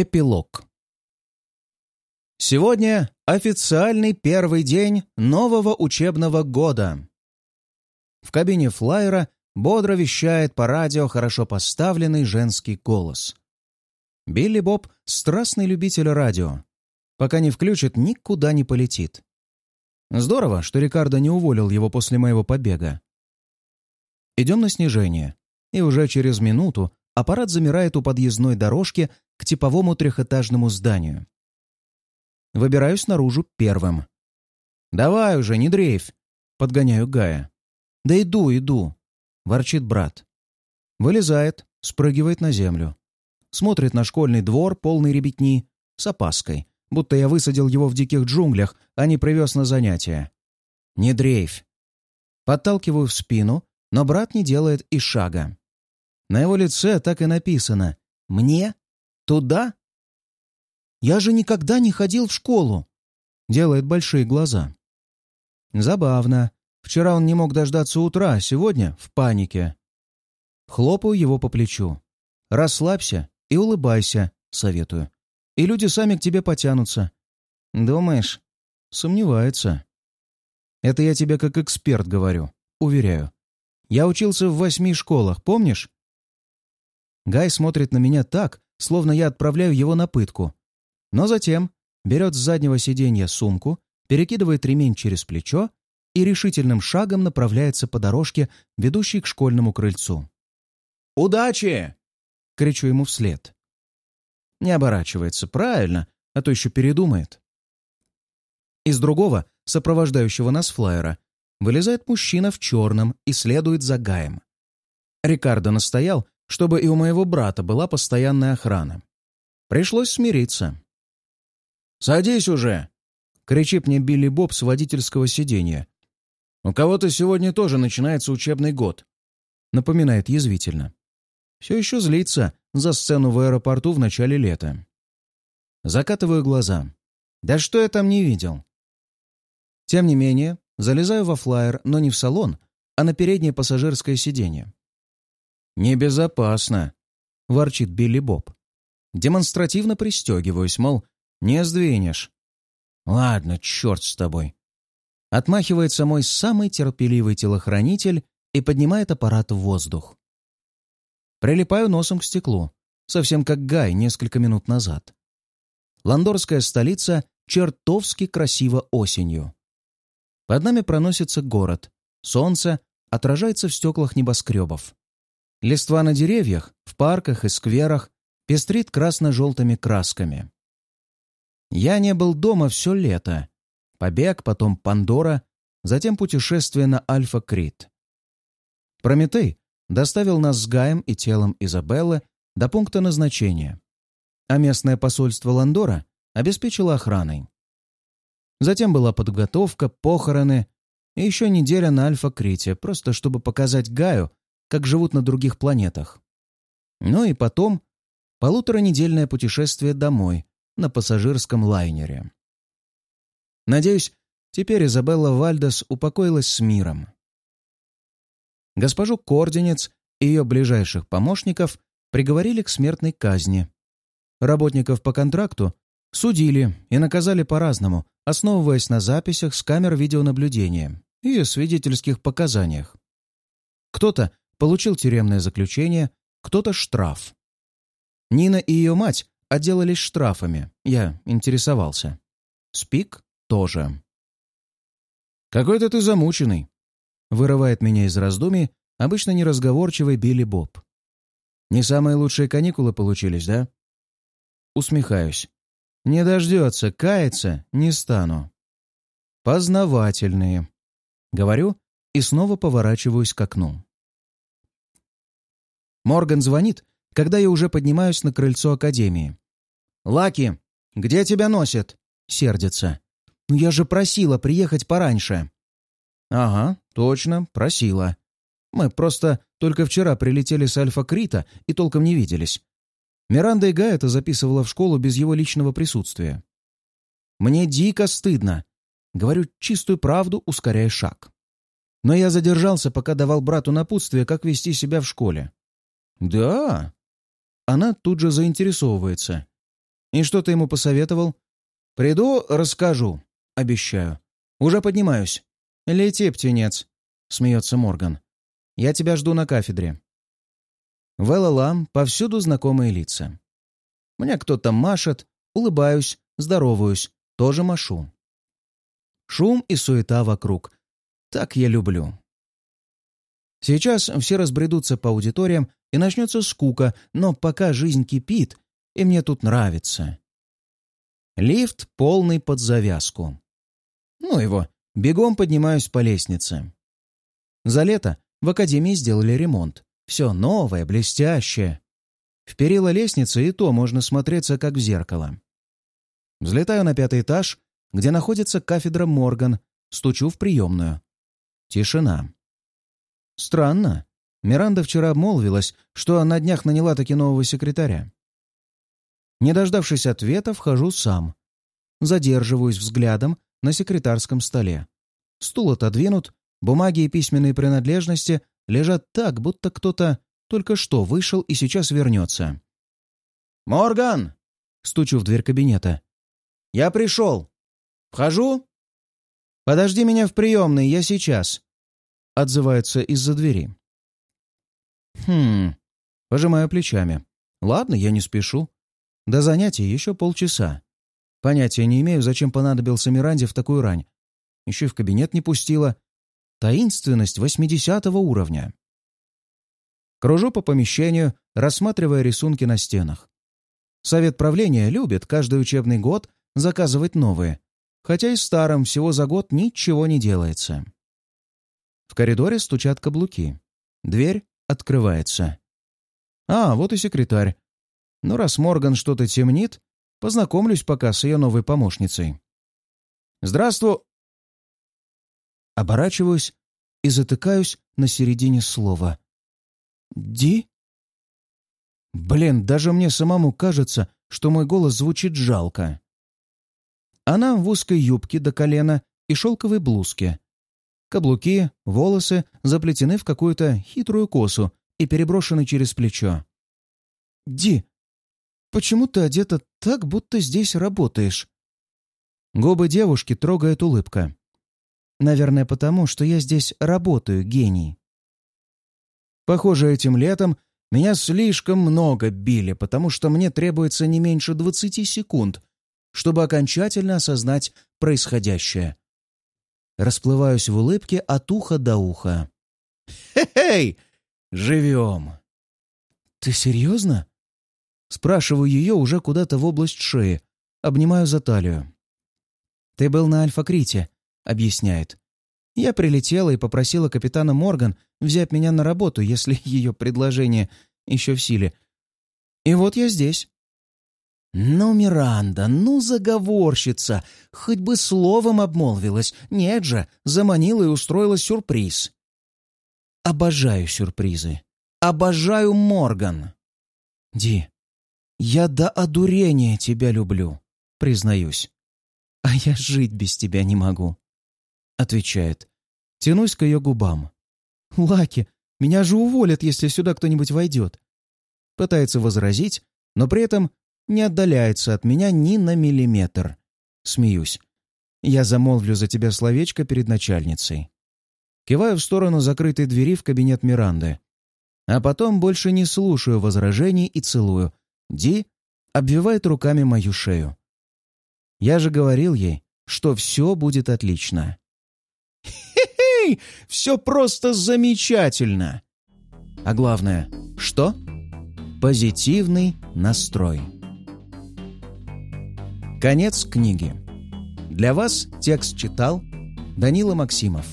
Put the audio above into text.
Эпилог. Сегодня официальный первый день нового учебного года. В кабине флайера бодро вещает по радио хорошо поставленный женский голос. Билли Боб — страстный любитель радио. Пока не включит, никуда не полетит. Здорово, что Рикардо не уволил его после моего побега. Идем на снижение, и уже через минуту аппарат замирает у подъездной дорожки к типовому трехэтажному зданию. Выбираюсь наружу первым. «Давай уже, не дрейфь!» — подгоняю Гая. «Да иду, иду!» — ворчит брат. Вылезает, спрыгивает на землю. Смотрит на школьный двор, полный ребятни, с опаской, будто я высадил его в диких джунглях, а не привез на занятия. «Не дрейфь!» Подталкиваю в спину, но брат не делает и шага. На его лице так и написано «Мне Туда? Я же никогда не ходил в школу. Делает большие глаза. Забавно. Вчера он не мог дождаться утра, а сегодня в панике. Хлопаю его по плечу. Расслабься и улыбайся, советую. И люди сами к тебе потянутся. Думаешь? Сомневается. Это я тебе как эксперт говорю, уверяю. Я учился в восьми школах, помнишь? Гай смотрит на меня так, словно я отправляю его на пытку. Но затем берет с заднего сиденья сумку, перекидывает ремень через плечо и решительным шагом направляется по дорожке, ведущей к школьному крыльцу. «Удачи!» — кричу ему вслед. Не оборачивается, правильно, а то еще передумает. Из другого, сопровождающего нас флайера, вылезает мужчина в черном и следует за Гаем. Рикардо настоял, чтобы и у моего брата была постоянная охрана. Пришлось смириться. «Садись уже!» — кричит мне Билли Боб с водительского сиденья. «У кого-то сегодня тоже начинается учебный год», — напоминает язвительно. Все еще злится за сцену в аэропорту в начале лета. Закатываю глаза. «Да что я там не видел?» Тем не менее, залезаю во флайер, но не в салон, а на переднее пассажирское сиденье. «Небезопасно», — ворчит Билли Боб. Демонстративно пристегиваюсь, мол, не сдвинешь. «Ладно, черт с тобой». Отмахивается мой самый терпеливый телохранитель и поднимает аппарат в воздух. Прилипаю носом к стеклу, совсем как Гай несколько минут назад. Ландорская столица чертовски красиво осенью. Под нами проносится город. Солнце отражается в стеклах небоскребов. Листва на деревьях, в парках и скверах пестрит красно-желтыми красками. Я не был дома все лето. Побег, потом Пандора, затем путешествие на Альфа-Крит. Прометей доставил нас с Гаем и телом Изабеллы до пункта назначения, а местное посольство Ландора обеспечило охраной. Затем была подготовка, похороны и еще неделя на Альфа-Крите, просто чтобы показать Гаю, как живут на других планетах. Ну и потом полуторанедельное путешествие домой на пассажирском лайнере. Надеюсь, теперь Изабелла Вальдес упокоилась с миром. Госпожу Кординец и ее ближайших помощников приговорили к смертной казни. Работников по контракту судили и наказали по-разному, основываясь на записях с камер видеонаблюдения и свидетельских показаниях. Кто-то получил тюремное заключение, кто-то штраф. Нина и ее мать отделались штрафами, я интересовался. Спик тоже. «Какой-то ты замученный», — вырывает меня из раздумий обычно неразговорчивый Билли Боб. «Не самые лучшие каникулы получились, да?» Усмехаюсь. «Не дождется, каяться не стану». «Познавательные», — говорю и снова поворачиваюсь к окну. Морган звонит, когда я уже поднимаюсь на крыльцо Академии. «Лаки, где тебя носит?» — сердится. «Ну я же просила приехать пораньше». «Ага, точно, просила. Мы просто только вчера прилетели с Альфа-Крита и толком не виделись. Миранда и Гая это записывала в школу без его личного присутствия. Мне дико стыдно. Говорю чистую правду, ускоряя шаг. Но я задержался, пока давал брату напутствие, как вести себя в школе. «Да?» Она тут же заинтересовывается. И что ты ему посоветовал? Приду, расскажу. Обещаю. Уже поднимаюсь. Лети, птенец, смеется Морган. Я тебя жду на кафедре. В ЛЛА повсюду знакомые лица. Мне кто-то машет, улыбаюсь, здороваюсь, тоже машу. Шум и суета вокруг. Так я люблю. Сейчас все разбредутся по аудиториям и начнется скука, но пока жизнь кипит, и мне тут нравится. Лифт полный под завязку. Ну его, бегом поднимаюсь по лестнице. За лето в академии сделали ремонт. Все новое, блестящее. В перила лестницы и то можно смотреться, как в зеркало. Взлетаю на пятый этаж, где находится кафедра Морган, стучу в приемную. Тишина. Странно. Миранда вчера обмолвилась, что на днях наняла таки нового секретаря. Не дождавшись ответа, вхожу сам. Задерживаюсь взглядом на секретарском столе. Стул отодвинут, бумаги и письменные принадлежности лежат так, будто кто-то только что вышел и сейчас вернется. «Морган!» — стучу в дверь кабинета. «Я пришел. Вхожу?» «Подожди меня в приемной, я сейчас», — отзывается из-за двери. «Хм...» — пожимаю плечами. «Ладно, я не спешу. До занятия еще полчаса. Понятия не имею, зачем понадобился Миранде в такую рань. Еще и в кабинет не пустила. Таинственность восьмидесятого уровня. Кружу по помещению, рассматривая рисунки на стенах. Совет правления любит каждый учебный год заказывать новые, хотя и старым всего за год ничего не делается. В коридоре стучат каблуки. Дверь открывается. А, вот и секретарь. Но раз Морган что-то темнит, познакомлюсь пока с ее новой помощницей. «Здравствуй!» Оборачиваюсь и затыкаюсь на середине слова. «Ди?» Блин, даже мне самому кажется, что мой голос звучит жалко. Она в узкой юбке до колена и шелковой блузке. Каблуки, волосы заплетены в какую-то хитрую косу и переброшены через плечо. «Ди, Почему ты одета так, будто здесь работаешь?» Губы девушки трогает улыбка. «Наверное, потому, что я здесь работаю, гений». Похоже, этим летом меня слишком много били, потому что мне требуется не меньше двадцати секунд, чтобы окончательно осознать происходящее. Расплываюсь в улыбке от уха до уха. «Хе-хей! Живем!» «Ты серьезно?» Спрашиваю ее уже куда-то в область шеи, обнимаю за талию. «Ты был на Альфа-Крите», — объясняет. Я прилетела и попросила капитана Морган взять меня на работу, если ее предложение еще в силе. И вот я здесь. «Ну, Миранда, ну, заговорщица! Хоть бы словом обмолвилась. Нет же, заманила и устроила сюрприз». Обожаю сюрпризы. Обожаю Морган. Ди, «Я до одурения тебя люблю», — признаюсь. «А я жить без тебя не могу», — отвечает. Тянусь к ее губам. «Лаки, меня же уволят, если сюда кто-нибудь войдет». Пытается возразить, но при этом не отдаляется от меня ни на миллиметр. Смеюсь. Я замолвлю за тебя словечко перед начальницей. Киваю в сторону закрытой двери в кабинет Миранды. А потом больше не слушаю возражений и целую, Ди обвивает руками мою шею. Я же говорил ей, что все будет отлично. Хе-хей! Все просто замечательно! А главное, что? Позитивный настрой. Конец книги. Для вас текст читал Данила Максимов.